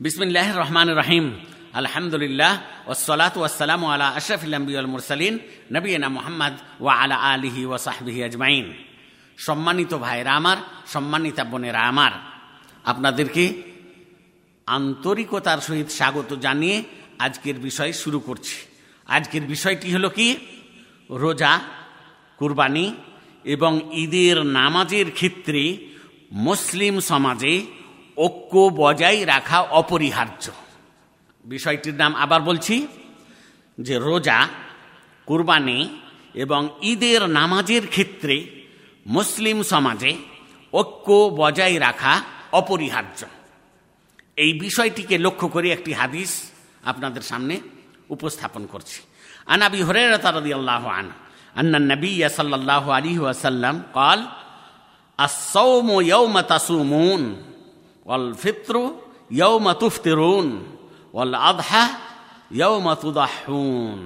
বিসমিল্লাহ রহমান রহিম। আলহামদুলিল্লাহ ওসলাত ওয়াসালাম আলা আশরফিল্লাম্বিউল মুরসালিন নবীনা মোহাম্মদ ওয়া আলা আলিহি ওয়া সাহবিহি আজমাইন। সম্মানিত ভাইরা আমার, সম্মানিতা বোনেরা আমার, আপনাদেরকে আন্তরিকতার সহিত স্বাগত জানিয়ে আজকের বিষয় শুরু করছি। আজকের বিষয়টি হলো কি? রোজা, কুরবানি এবং ঈদের নামাজের ক্ষেত্রে মুসলিম সমাজে ঐক্য বজায় রাখা অপরিহার্য। বিষয়টির নাম আবার বলছি যে রোজা, কুরবানি এবং ঈদের নামাজের ক্ষেত্রে মুসলিম সমাজে ঐক্য বজায় রাখা অপরিহার্য। এই বিষয়টিকে লক্ষ্য করে একটি হাদিস আপনাদের সামনে উপস্থাপন করছি। আনাবি হরে রদি আল্লাহ আন আন্না নবী সাল্লাহ আলী ওয়াসাল্লাম কল আসৌম ইয়ৌম তাসুমুন। ওয়াল ফিত্রু ইয়াউমা তুফতিরুন ওয়াল আদহা ইয়াউমা তুদাহুন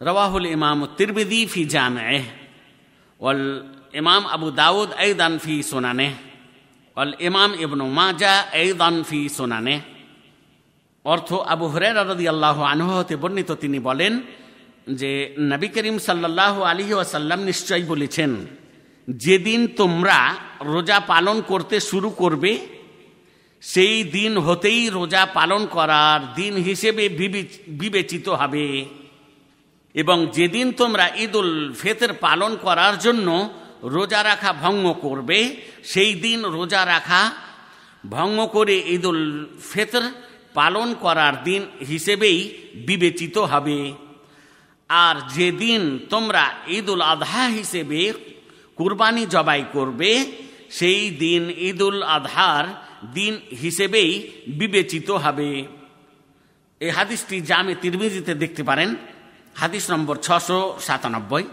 রওয়াহুল ইমাম তিরমিদি ফি জামে ওয়াল ইমাম আবু দাউদ আইদান ফি সোনানে ওয়াল ইমাম ইবনু মাজা আইদান ফি সোনানে অর্থ, আবু হরেরা রদি আল্লাহ আনহ হতে বর্ণিত তিনি বলেন যে, নবী করিম সাল্লাহ আলী ওয়াসাল্লাম নিশ্চয়ই বলেছেন, যেদিন তোমরা রোজা পালন করতে শুরু করবে সেই দিন হতেই রোজা পালন করার দিন হিসেবে বিবেচিত হবে। এবং যেদিন তোমরা ঈদুল ফেতের পালন করার জন্য রোজা রাখা ভঙ্গ করবে, সেই দিন রোজা রাখা ভঙ্গ করে ঈদুল ফেতর পালন করার দিন হিসেবেই বিবেচিত হবে। আর যেদিন তোমরা ঈদুল আধা হিসেবে কুরবানি জবাই করবে, সেই দিন ঈদুল আধার দিন হিসেবেই বিবেচিত হবে। এই হাদিসটি জামে তিরমিজিতে দেখতে পারেন। হাদিস নম্বর ছশো সাতানব্বই।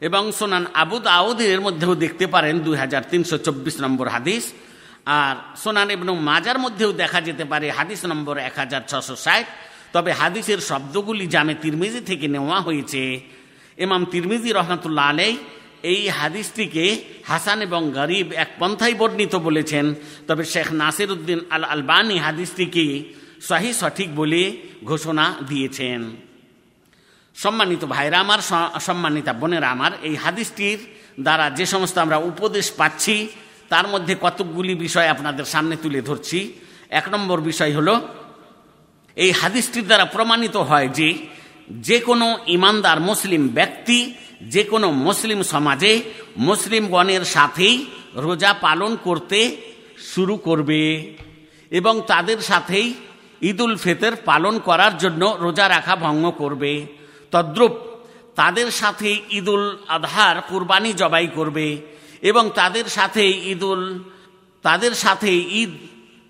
এবং সোনান আবুদ আউদের মধ্যেও দেখতে পারেন দুই হাজার তিনশো চব্বিশ নম্বর হাদিস। আর সোনান এবং মাজার মধ্যেও দেখা যেতে পারে হাদিস নম্বর এক হাজার ছশো ষাট। তবে হাদিসের শব্দগুলি জামে তিরমিজি থেকে নেওয়া হয়েছে। এমাম তিরমিজি রহমতুল্লাহ আলাই এই হাদিসটিকে হাসান এবং গরিব এক পন্থাই বর্ণিত বলেছেন। তবে শেখ নাসির উদ্দিন আল আলবানি হাদিসটিকে সহি সঠিক বলে ঘোষণা দিয়েছেন। সম্মানিত ভাইরা আমার, সম্মানিতা বোনেরা আমার, এই হাদিসটির দ্বারা যে সমস্ত আমরা উপদেশ পাচ্ছি, তার মধ্যে কতকগুলি বিষয় আপনাদের সামনে তুলে ধরছি। এক নম্বর বিষয় হলো, এই হাদিসটির দ্বারা প্রমাণিত হয় যে যে কোনো ইমানদার মুসলিম ব্যক্তি যে কোনো মুসলিম সমাজে মুসলিমগণের সাথেই রোজা পালন করতে শুরু করবে এবং তাদের সাথেই ঈদুল ফেতের পালন করার জন্য রোজা রাখা ভঙ্গ করবে। তদ্রুপ তাদের সাথে ঈদুল আধার কুরবানি জবাই করবে এবং তাদের সাথে ঈদুল, তাদের সাথে ঈদ,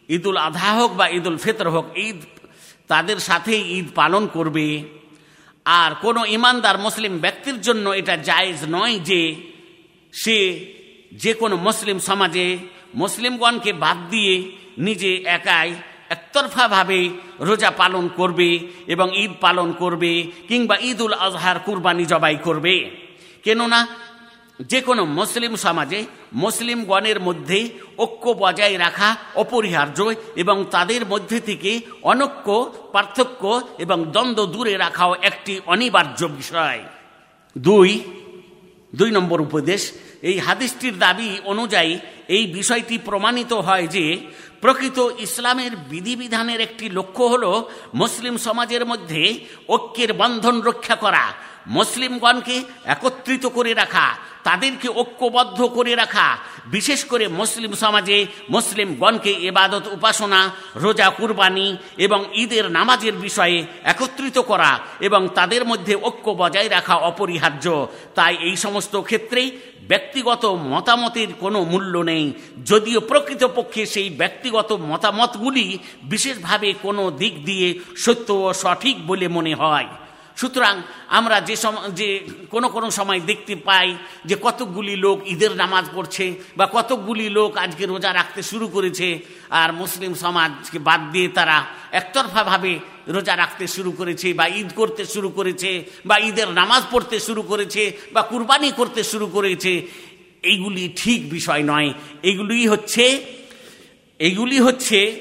ঈদুল আধা হোক বা ঈদুল ফিতর হোক, ঈদ তাদের সাথে ঈদ পালন করবে। আর কোনো ইমানদার মুসলিম ব্যক্তির জন্য এটা জায়েজ নয় যে সে যে কোনো মুসলিম সমাজে মুসলিমগণকে বাদ দিয়ে নিজে একাই একতরফাভাবে রোজা পালন করবে এবং ঈদ পালন করবে কিংবা ঈদুল আজহার কুরবানি জবাই করবে। কেননা যে কোনো মুসলিম সমাজে মুসলিমগণের মধ্যে ঐক্য বজায় রাখা অপরিহার্য এবং তাদের মধ্যে থেকে অনৈক্য, পার্থক্য এবং দ্বন্দ্ব দূরে রাখাও একটি অনিবার্য বিষয়। দুই দুই নম্বর উপদেশ এই হাদিসটির দাবি অনুযায়ী এই বিষয়টি প্রমাণিত হয় যে প্রকৃত ইসলামের বিধিবিধানের একটি লক্ষ্য হল মুসলিম সমাজের মধ্যে ঐক্যের বন্ধন রক্ষা করা, মুসলিমগণকে একত্রিত করে রাখা, তাদেরকে ঐক্যবদ্ধ করে রাখা, বিশেষ করে মুসলিম সমাজে মুসলিমগণকে এবাদত উপাসনা, রোজা, কুরবানি এবং ঈদের নামাজের বিষয়ে একত্রিত করা এবং তাদের মধ্যে ঐক্য বজায় রাখা অপরিহার্য। তাই এই সমস্ত ক্ষেত্রে ব্যক্তিগত মতামতের কোনো মূল্য নেই। যদিও প্রকৃতপক্ষে সেই ব্যক্তিগত মতামতগুলি বিশেষভাবে কোনো দিক দিয়ে সত্য ও সঠিক বলে মনে হয়। সুতরাং আমরা যে যে কোনো কোনো সময় দেখতে পাই যে কতকগুলি লোক ঈদের নামাজ পড়ছে বা কতকগুলি লোক আজকে রোজা রাখতে শুরু করেছে আর মুসলিম সমাজকে বাদ দিয়ে তারা একতরফাভাবে রোজা রাখতে শুরু করেছে বা ঈদ করতে শুরু করেছে বা ঈদের নামাজ পড়তে শুরু করেছে বা কুরবানি করতে শুরু করেছে এইগুলি ঠিক বিষয় নয়। এগুলি হচ্ছে এগুলি হচ্ছে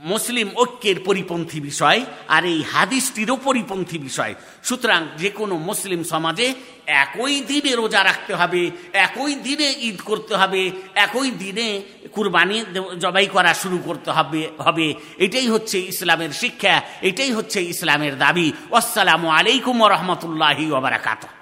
মুসলিম ঐক্যের পরিপন্থী বিষয় আর এই হাদিসটিরও পরিপন্থী বিষয়। সুতরাং যে কোনো মুসলিম সমাজে একই দিনে রোজা রাখতে হবে, একই দিনে ঈদ করতে হবে, একই দিনে কুরবানি জবাই করা শুরু করতে হবে হবে। এটাই হচ্ছে ইসলামের শিক্ষা, এটাই হচ্ছে ইসলামের দাবি। আসসালামু আলাইকুম রহমতুল্লাহি ওবরাকাতু